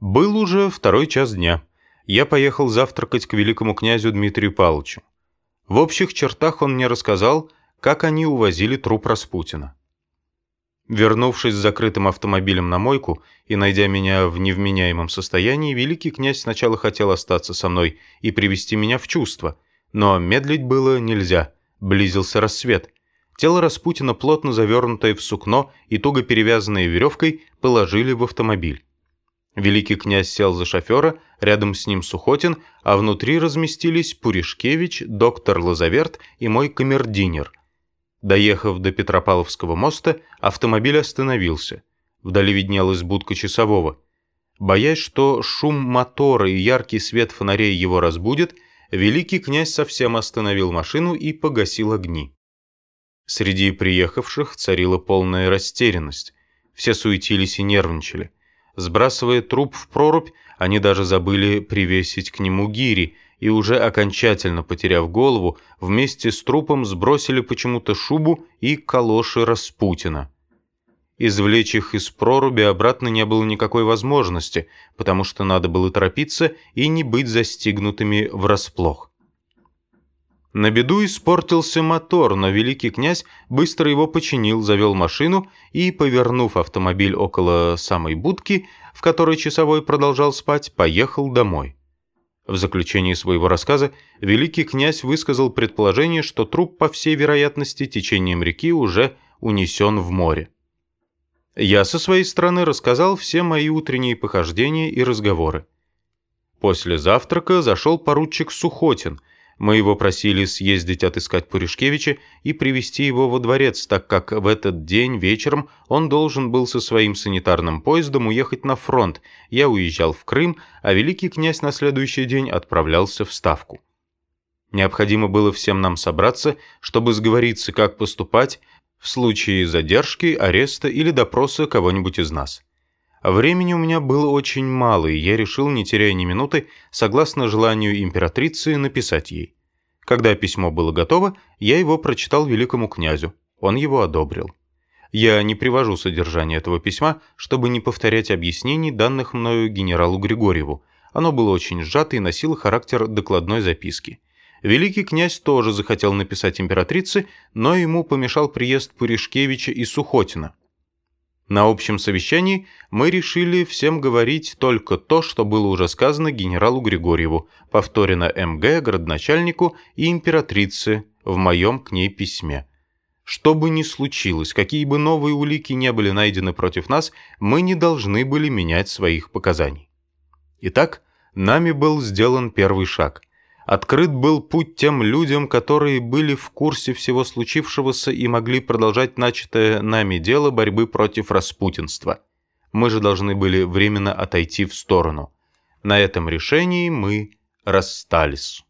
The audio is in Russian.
Был уже второй час дня. Я поехал завтракать к великому князю Дмитрию Павловичу. В общих чертах он мне рассказал, как они увозили труп Распутина. Вернувшись с закрытым автомобилем на мойку и найдя меня в невменяемом состоянии, великий князь сначала хотел остаться со мной и привести меня в чувство, но медлить было нельзя, близился рассвет. Тело Распутина, плотно завернутое в сукно и туго перевязанное веревкой, положили в автомобиль. Великий князь сел за шофера, рядом с ним Сухотин, а внутри разместились Пуришкевич, доктор Лазаверт и мой камердинер. Доехав до Петропавловского моста, автомобиль остановился. Вдали виднелась будка часового. Боясь, что шум мотора и яркий свет фонарей его разбудит, великий князь совсем остановил машину и погасил огни. Среди приехавших царила полная растерянность. Все суетились и нервничали. Сбрасывая труп в прорубь, они даже забыли привесить к нему гири, и уже окончательно потеряв голову, вместе с трупом сбросили почему-то шубу и калоши Распутина. Извлечь их из проруби обратно не было никакой возможности, потому что надо было торопиться и не быть застигнутыми врасплох. На беду испортился мотор, но великий князь быстро его починил, завел машину и, повернув автомобиль около самой будки, в которой часовой продолжал спать, поехал домой. В заключении своего рассказа великий князь высказал предположение, что труп, по всей вероятности, течением реки уже унесен в море. Я со своей стороны рассказал все мои утренние похождения и разговоры. После завтрака зашел поручик Сухотин – мы его просили съездить отыскать Пуришкевича и привести его во дворец, так как в этот день вечером он должен был со своим санитарным поездом уехать на фронт. Я уезжал в Крым, а великий князь на следующий день отправлялся в Ставку. Необходимо было всем нам собраться, чтобы сговориться, как поступать в случае задержки, ареста или допроса кого-нибудь из нас. Времени у меня было очень мало, и я решил, не теряя ни минуты, согласно желанию императрицы, написать ей. Когда письмо было готово, я его прочитал великому князю. Он его одобрил. Я не привожу содержание этого письма, чтобы не повторять объяснений, данных мною генералу Григорьеву. Оно было очень сжато и носило характер докладной записки. Великий князь тоже захотел написать императрице, но ему помешал приезд Пуришкевича и Сухотина. На общем совещании мы решили всем говорить только то, что было уже сказано генералу Григорьеву, повторено МГ, городначальнику и императрице в моем к ней письме. Что бы ни случилось, какие бы новые улики не были найдены против нас, мы не должны были менять своих показаний. Итак, нами был сделан первый шаг. Открыт был путь тем людям, которые были в курсе всего случившегося и могли продолжать начатое нами дело борьбы против распутинства. Мы же должны были временно отойти в сторону. На этом решении мы расстались.